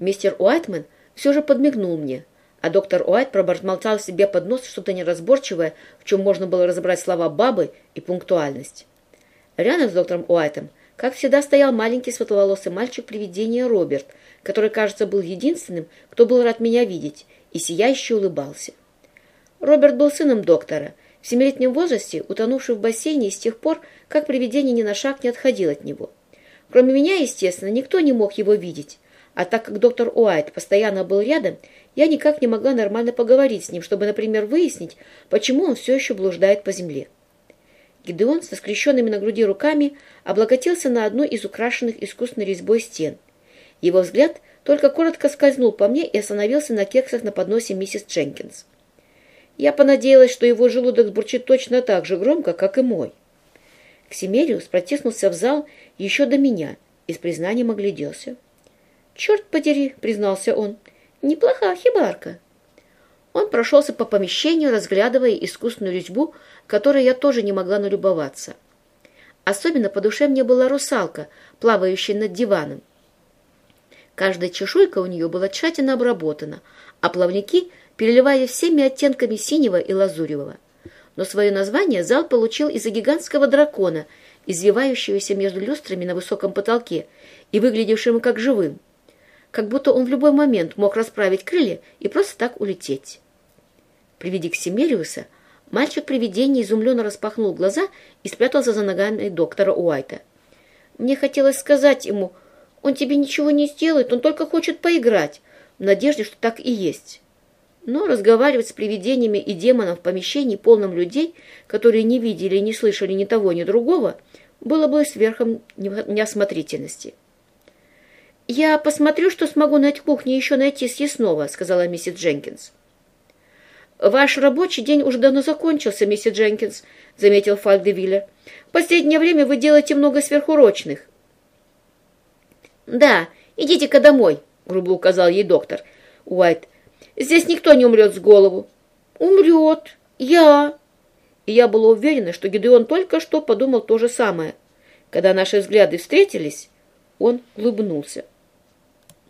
Мистер Уайтман все же подмигнул мне, а доктор Уайт пробормотал себе под нос что-то неразборчивое, в чем можно было разобрать слова «бабы» и «пунктуальность». Рядом с доктором Уайтом, как всегда, стоял маленький светловолосый мальчик-привидение Роберт, который, кажется, был единственным, кто был рад меня видеть, и сияюще улыбался. Роберт был сыном доктора, в семилетнем возрасте утонувший в бассейне и с тех пор, как привидение ни на шаг не отходил от него. Кроме меня, естественно, никто не мог его видеть, а так как доктор Уайт постоянно был рядом, я никак не могла нормально поговорить с ним, чтобы, например, выяснить, почему он все еще блуждает по земле. Гидеон со скрещенными на груди руками облокотился на одну из украшенных искусственной резьбой стен. Его взгляд только коротко скользнул по мне и остановился на кексах на подносе миссис Дженкинс. Я понадеялась, что его желудок бурчит точно так же громко, как и мой. Ксимериус протиснулся в зал еще до меня и с признанием огляделся. «Черт подери!» — признался он. «Неплохая хибарка». Он прошелся по помещению, разглядывая искусственную резьбу, которой я тоже не могла налюбоваться. Особенно по душе мне была русалка, плавающая над диваном. Каждая чешуйка у нее была тщательно обработана, а плавники переливая всеми оттенками синего и лазуревого. Но свое название зал получил из-за гигантского дракона, извивающегося между люстрами на высоком потолке и выглядевшим как живым, как будто он в любой момент мог расправить крылья и просто так улететь. При виде Ксимериуса мальчик-привидение изумленно распахнул глаза и спрятался за ногами доктора Уайта. Мне хотелось сказать ему, он тебе ничего не сделает, он только хочет поиграть, в надежде, что так и есть. Но разговаривать с привидениями и демоном в помещении, полном людей, которые не видели и не слышали ни того, ни другого, было бы сверхом неосмотрительности. «Я посмотрю, что смогу на кухне еще найти съестного», — сказала миссис Дженкинс. «Ваш рабочий день уже давно закончился, миссис Дженкинс», — заметил Фальдевиллер. «В последнее время вы делаете много сверхурочных». «Да, идите-ка домой», — грубо указал ей доктор. Уайт Здесь никто не умрет с голову. Умрет. Я. И я была уверена, что Гидеон только что подумал то же самое. Когда наши взгляды встретились, он улыбнулся.